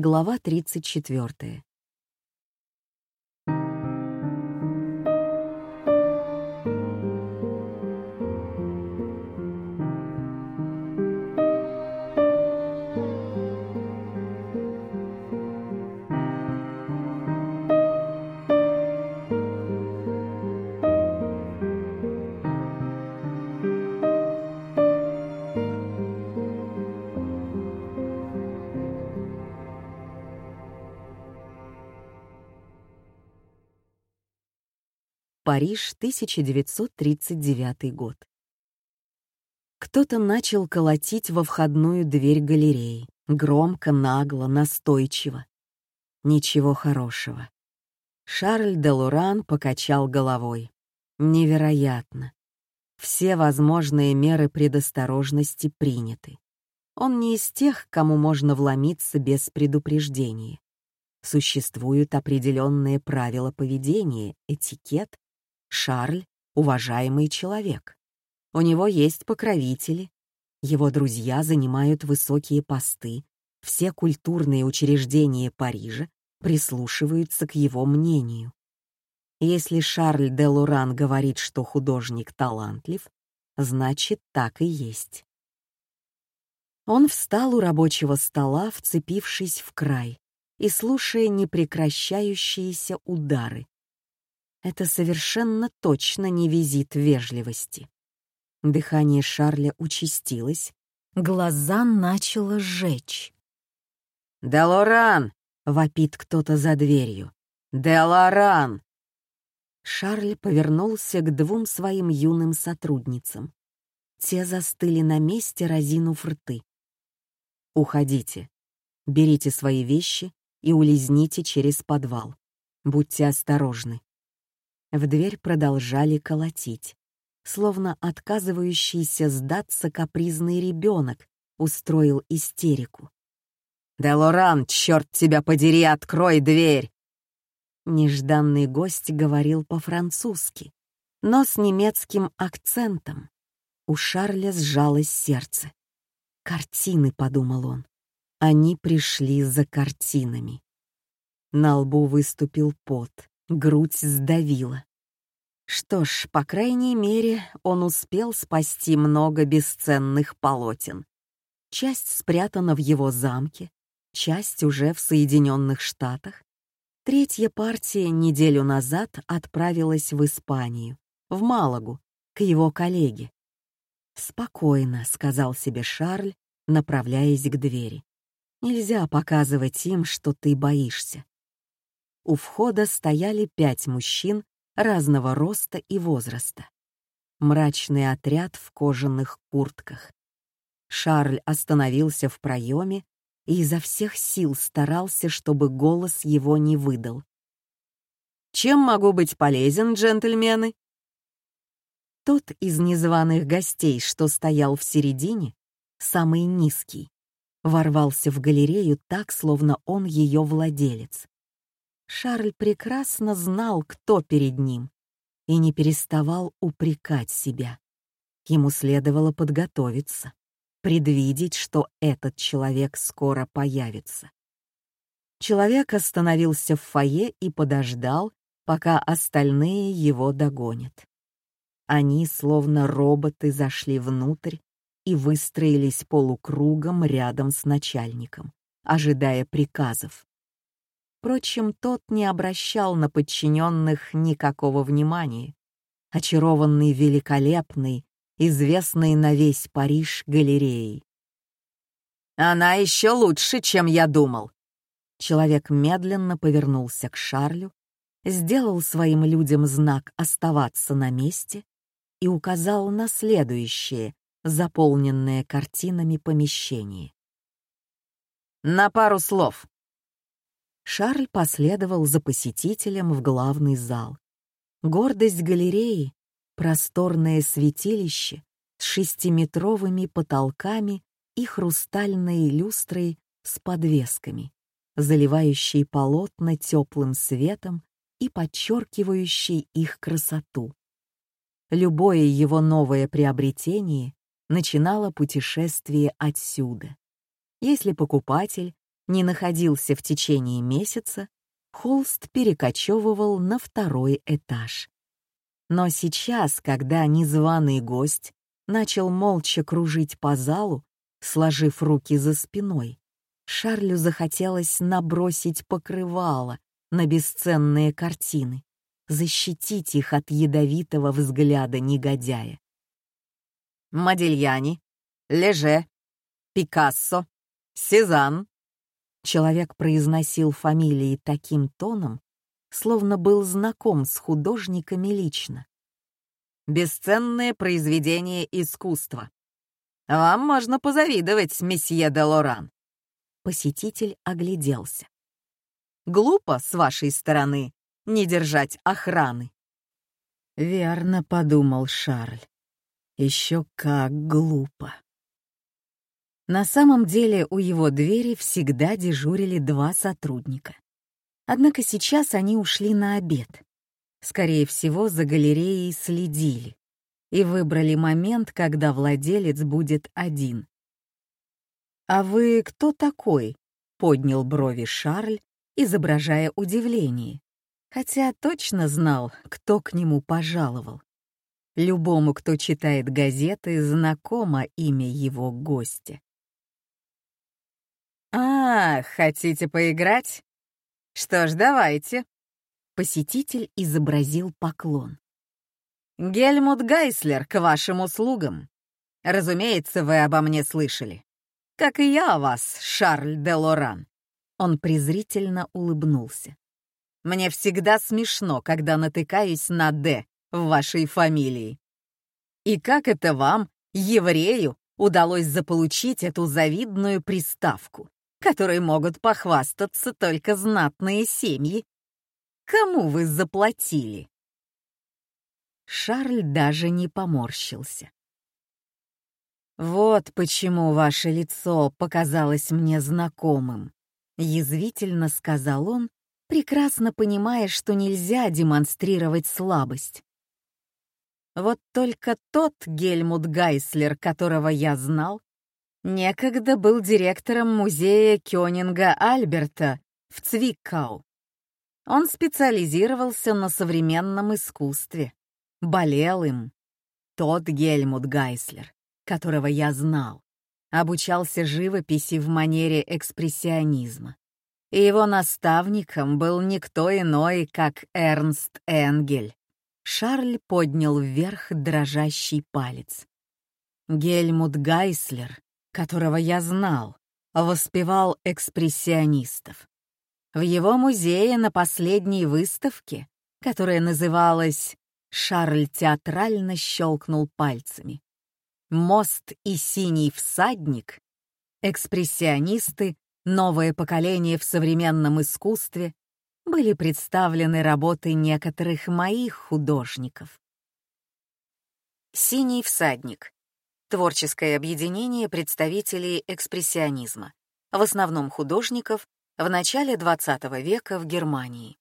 Глава 34. Париж, 1939 год. Кто-то начал колотить во входную дверь галереи. Громко, нагло, настойчиво. Ничего хорошего. Шарль де Луран покачал головой. Невероятно. Все возможные меры предосторожности приняты. Он не из тех, кому можно вломиться без предупреждения. Существуют определенные правила поведения, этикет, Шарль — уважаемый человек. У него есть покровители. Его друзья занимают высокие посты. Все культурные учреждения Парижа прислушиваются к его мнению. Если Шарль де Луран говорит, что художник талантлив, значит, так и есть. Он встал у рабочего стола, вцепившись в край и слушая непрекращающиеся удары. Это совершенно точно не визит вежливости. Дыхание Шарля участилось, глаза начало сжечь. «Делоран!» — вопит кто-то за дверью. «Делоран!» Шарль повернулся к двум своим юным сотрудницам. Те застыли на месте, разинув рты. «Уходите. Берите свои вещи и улизните через подвал. Будьте осторожны. В дверь продолжали колотить, словно отказывающийся сдаться капризный ребенок устроил истерику. «Делоран, черт тебя подери, открой дверь!» Нежданный гость говорил по-французски, но с немецким акцентом. У Шарля сжалось сердце. «Картины», — подумал он. Они пришли за картинами. На лбу выступил пот грудь сдавила. Что ж, по крайней мере, он успел спасти много бесценных полотен. Часть спрятана в его замке, часть уже в Соединенных Штатах. Третья партия неделю назад отправилась в Испанию, в Малагу, к его коллеге. «Спокойно», — сказал себе Шарль, направляясь к двери. «Нельзя показывать им, что ты боишься. У входа стояли пять мужчин разного роста и возраста. Мрачный отряд в кожаных куртках. Шарль остановился в проеме и изо всех сил старался, чтобы голос его не выдал. «Чем могу быть полезен, джентльмены?» Тот из незваных гостей, что стоял в середине, самый низкий, ворвался в галерею так, словно он ее владелец. Шарль прекрасно знал, кто перед ним, и не переставал упрекать себя. Ему следовало подготовиться, предвидеть, что этот человек скоро появится. Человек остановился в фойе и подождал, пока остальные его догонят. Они, словно роботы, зашли внутрь и выстроились полукругом рядом с начальником, ожидая приказов. Впрочем, тот не обращал на подчиненных никакого внимания. Очарованный великолепный, известный на весь Париж галереей. «Она еще лучше, чем я думал!» Человек медленно повернулся к Шарлю, сделал своим людям знак «оставаться на месте» и указал на следующее, заполненное картинами помещение. «На пару слов. Шарль последовал за посетителем в главный зал. Гордость галереи — просторное святилище с шестиметровыми потолками и хрустальной люстрой с подвесками, заливающей полотна теплым светом и подчеркивающей их красоту. Любое его новое приобретение начинало путешествие отсюда. Если покупатель не находился в течение месяца, холст перекочевывал на второй этаж. Но сейчас, когда незваный гость начал молча кружить по залу, сложив руки за спиной, Шарлю захотелось набросить покрывало на бесценные картины, защитить их от ядовитого взгляда негодяя. Модельяни, Леже, Пикассо, Сезанн. Человек произносил фамилии таким тоном, словно был знаком с художниками лично. Бесценное произведение искусства. Вам можно позавидовать, месье де Лоран. Посетитель огляделся. Глупо с вашей стороны не держать охраны. Верно подумал Шарль. Еще как глупо. На самом деле у его двери всегда дежурили два сотрудника. Однако сейчас они ушли на обед. Скорее всего, за галереей следили и выбрали момент, когда владелец будет один. «А вы кто такой?» — поднял брови Шарль, изображая удивление, хотя точно знал, кто к нему пожаловал. Любому, кто читает газеты, знакомо имя его гостя. «А, хотите поиграть? Что ж, давайте». Посетитель изобразил поклон. «Гельмут Гайслер к вашим услугам. Разумеется, вы обо мне слышали. Как и я о вас, Шарль де Лоран». Он презрительно улыбнулся. «Мне всегда смешно, когда натыкаюсь на «Д» в вашей фамилии. И как это вам, еврею, удалось заполучить эту завидную приставку, которой могут похвастаться только знатные семьи? Кому вы заплатили?» Шарль даже не поморщился. «Вот почему ваше лицо показалось мне знакомым», — язвительно сказал он, прекрасно понимая, что нельзя демонстрировать слабость. Вот только тот Гельмут Гайслер, которого я знал, некогда был директором музея Кёнинга Альберта в Цвиккау. Он специализировался на современном искусстве, болел им. Тот Гельмут Гайслер, которого я знал, обучался живописи в манере экспрессионизма. И его наставником был никто иной, как Эрнст Энгель. Шарль поднял вверх дрожащий палец. Гельмут Гайслер, которого я знал, воспевал экспрессионистов. В его музее на последней выставке, которая называлась «Шарль театрально щелкнул пальцами». «Мост и синий всадник» экспрессионисты, новое поколение в современном искусстве, были представлены работы некоторых моих художников. «Синий всадник» — творческое объединение представителей экспрессионизма, в основном художников, в начале XX века в Германии.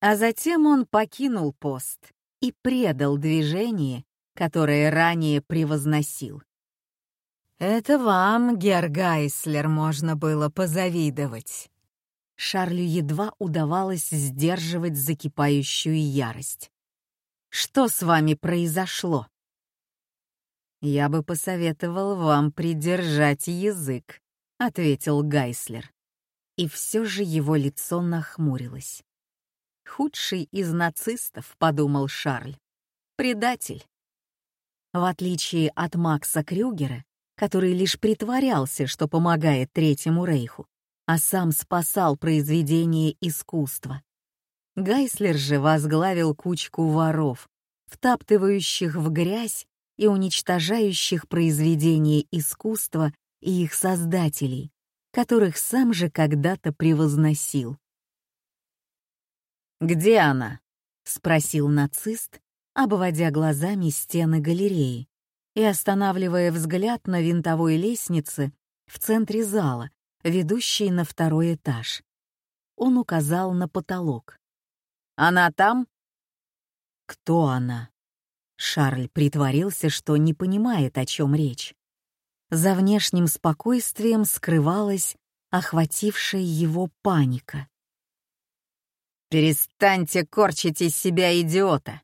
А затем он покинул пост и предал движение, которое ранее превозносил. Это вам, Гергайслер, можно было позавидовать. Шарлю едва удавалось сдерживать закипающую ярость. «Что с вами произошло?» «Я бы посоветовал вам придержать язык», — ответил Гайслер. И все же его лицо нахмурилось. «Худший из нацистов», — подумал Шарль. «Предатель». В отличие от Макса Крюгера, который лишь притворялся, что помогает Третьему Рейху, а сам спасал произведение искусства. Гайслер же возглавил кучку воров, втаптывающих в грязь и уничтожающих произведения искусства и их создателей, которых сам же когда-то превозносил. «Где она?» — спросил нацист, обводя глазами стены галереи и останавливая взгляд на винтовой лестнице в центре зала, ведущей на второй этаж. Он указал на потолок. «Она там?» «Кто она?» Шарль притворился, что не понимает, о чем речь. За внешним спокойствием скрывалась охватившая его паника. «Перестаньте корчить из себя идиота.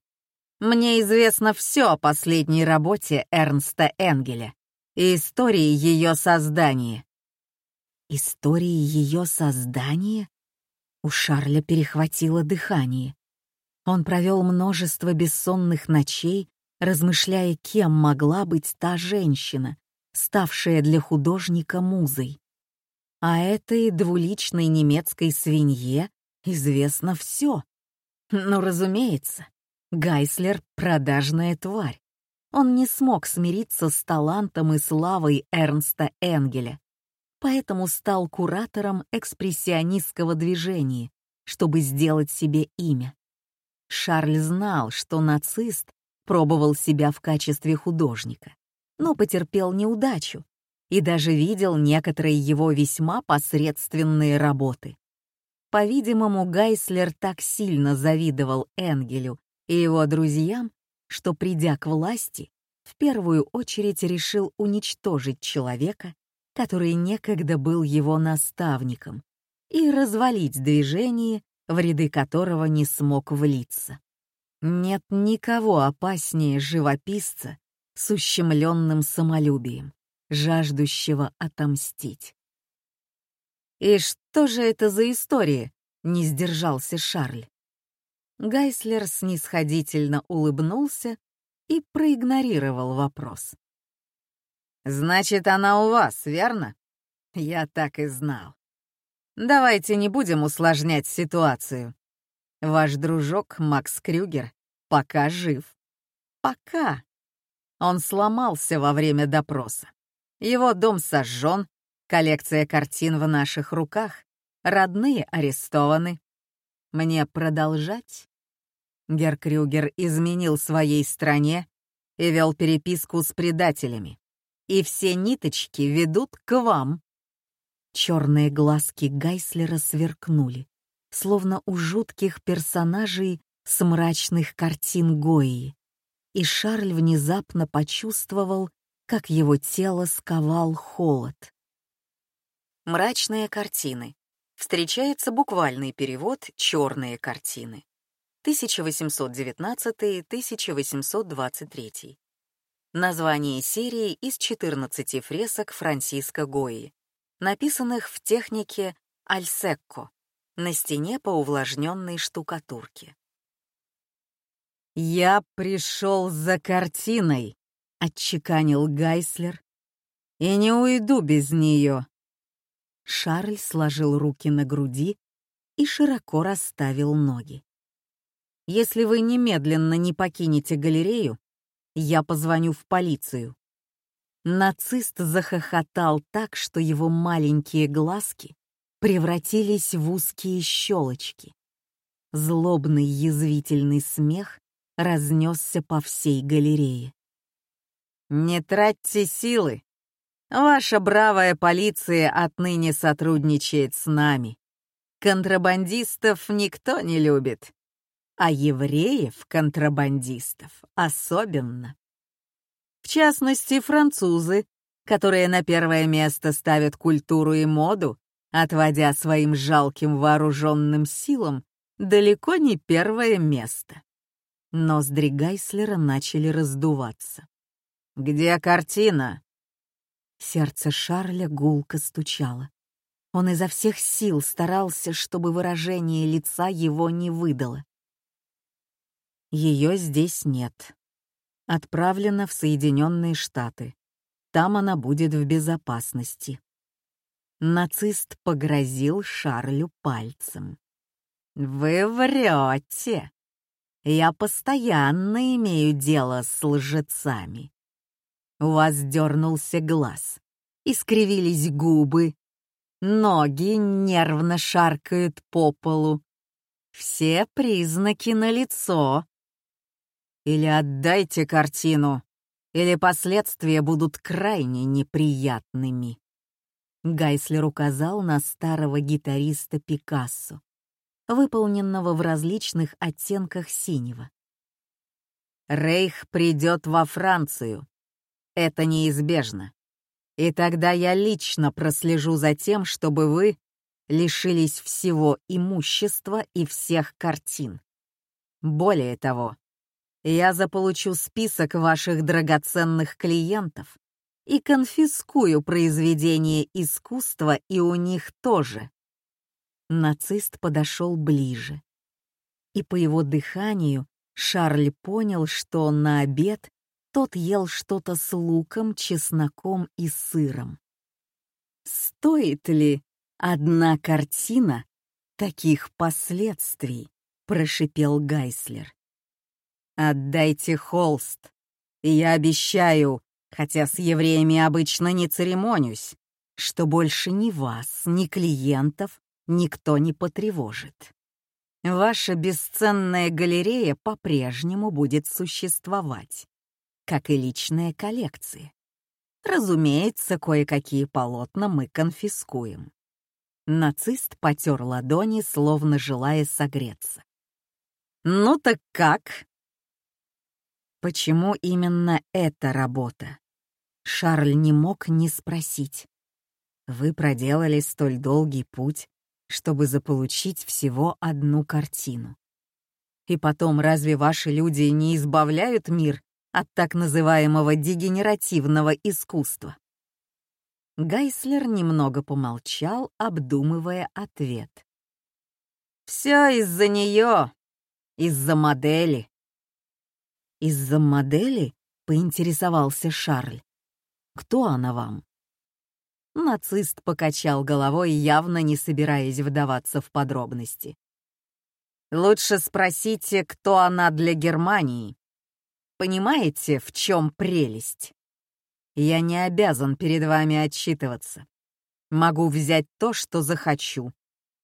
Мне известно все о последней работе Эрнста Энгеля и истории ее создания». «Истории ее создания?» У Шарля перехватило дыхание. Он провел множество бессонных ночей, размышляя, кем могла быть та женщина, ставшая для художника музой. А этой двуличной немецкой свинье известно все. Ну, разумеется, Гайслер — продажная тварь. Он не смог смириться с талантом и славой Эрнста Энгеля, поэтому стал куратором экспрессионистского движения, чтобы сделать себе имя. Шарль знал, что нацист пробовал себя в качестве художника, но потерпел неудачу и даже видел некоторые его весьма посредственные работы. По-видимому, Гайслер так сильно завидовал Энгелю и его друзьям, что, придя к власти, в первую очередь решил уничтожить человека, который некогда был его наставником, и развалить движение, в ряды которого не смог влиться. Нет никого опаснее живописца с ущемленным самолюбием, жаждущего отомстить. «И что же это за история?» — не сдержался Шарль. Гайслер снисходительно улыбнулся и проигнорировал вопрос. «Значит, она у вас, верно? Я так и знал. Давайте не будем усложнять ситуацию. Ваш дружок Макс Крюгер пока жив. Пока. Он сломался во время допроса. Его дом сожжен, Коллекция картин в наших руках, родные арестованы. Мне продолжать? Геркрюгер изменил своей стране и вел переписку с предателями. И все ниточки ведут к вам. Черные глазки Гайслера сверкнули, словно у жутких персонажей с мрачных картин Гои. И Шарль внезапно почувствовал, как его тело сковал холод. Мрачные картины. Встречается буквальный перевод «черные картины». 1819-1823. Название серии из 14 фресок Франсиско Гои, написанных в технике альсекко на стене по увлажненной штукатурке. «Я пришел за картиной», — отчеканил Гайслер, — «и не уйду без нее». Шарль сложил руки на груди и широко расставил ноги. «Если вы немедленно не покинете галерею, я позвоню в полицию». Нацист захохотал так, что его маленькие глазки превратились в узкие щелочки. Злобный язвительный смех разнесся по всей галерее. «Не тратьте силы!» Ваша бравая полиция отныне сотрудничает с нами. Контрабандистов никто не любит, а евреев-контрабандистов особенно. В частности, французы, которые на первое место ставят культуру и моду, отводя своим жалким вооруженным силам далеко не первое место. Ноздри Гайслера начали раздуваться. «Где картина?» Сердце Шарля гулко стучало. Он изо всех сил старался, чтобы выражение лица его не выдало. Ее здесь нет. Отправлена в Соединенные Штаты. Там она будет в безопасности. Нацист погрозил Шарлю пальцем. «Вы врете! Я постоянно имею дело с лжецами. У вас дернулся глаз, искривились губы, ноги нервно шаркают по полу. Все признаки налицо. Или отдайте картину, или последствия будут крайне неприятными. Гайслер указал на старого гитариста Пикассо, выполненного в различных оттенках синего. Рейх придет во Францию, это неизбежно. И тогда я лично прослежу за тем, чтобы вы лишились всего имущества и всех картин. Более того, я заполучу список ваших драгоценных клиентов и конфискую произведения искусства и у них тоже. Нацист подошел ближе. И по его дыханию Шарль понял, что на обед тот ел что-то с луком, чесноком и сыром. Стоит ли одна картина таких последствий? прошипел Гайслер. Отдайте холст. Я обещаю, хотя с евреями обычно не церемонюсь, что больше ни вас, ни клиентов никто не потревожит. Ваша бесценная галерея по-прежнему будет существовать, как и личные коллекции. Разумеется, кое-какие полотна мы конфискуем. Нацист потер ладони, словно желая согреться. «Ну так как?» Почему именно эта работа? Шарль не мог не спросить. Вы проделали столь долгий путь, чтобы заполучить всего одну картину. И потом, разве ваши люди не избавляют мир от так называемого дегенеративного искусства? Гайслер немного помолчал, обдумывая ответ. «Все из-за нее, из-за модели». «Из-за модели?» — поинтересовался Шарль. «Кто она вам?» Нацист покачал головой, явно не собираясь вдаваться в подробности. «Лучше спросите, кто она для Германии. Понимаете, в чем прелесть? Я не обязан перед вами отчитываться. Могу взять то, что захочу,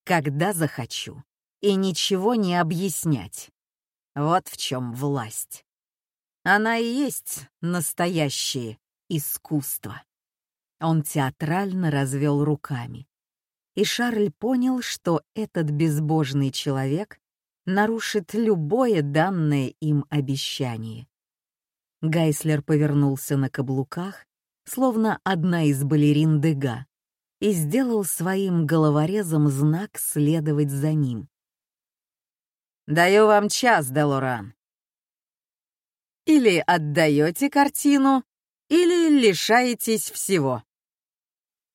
когда захочу, и ничего не объяснять. Вот в чем власть. Она и есть настоящее искусство. Он театрально развел руками. И Шарль понял, что этот безбожный человек нарушит любое данное им обещание. Гайслер повернулся на каблуках, словно одна из балерин Дега, и сделал своим головорезом знак следовать за ним. «Даю вам час, Делоран. Или отдаете картину, или лишаетесь всего».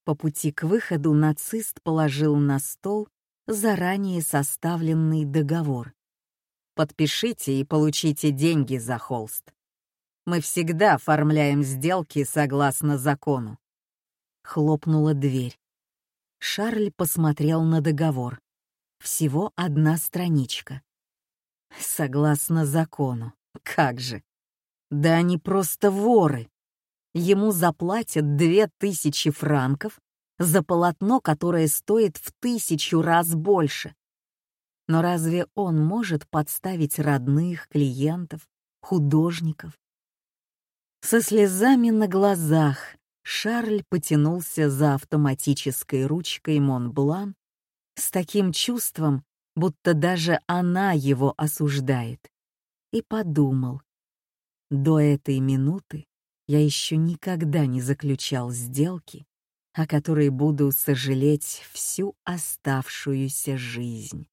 По пути к выходу нацист положил на стол заранее составленный договор. «Подпишите и получите деньги за холст. Мы всегда оформляем сделки согласно закону». Хлопнула дверь. Шарль посмотрел на договор. Всего одна страничка. Согласно закону. Как же. Да они просто воры. Ему заплатят две тысячи франков за полотно, которое стоит в тысячу раз больше. Но разве он может подставить родных, клиентов, художников? Со слезами на глазах Шарль потянулся за автоматической ручкой Монблан с таким чувством, будто даже она его осуждает, и подумал, до этой минуты я еще никогда не заключал сделки, о которой буду сожалеть всю оставшуюся жизнь.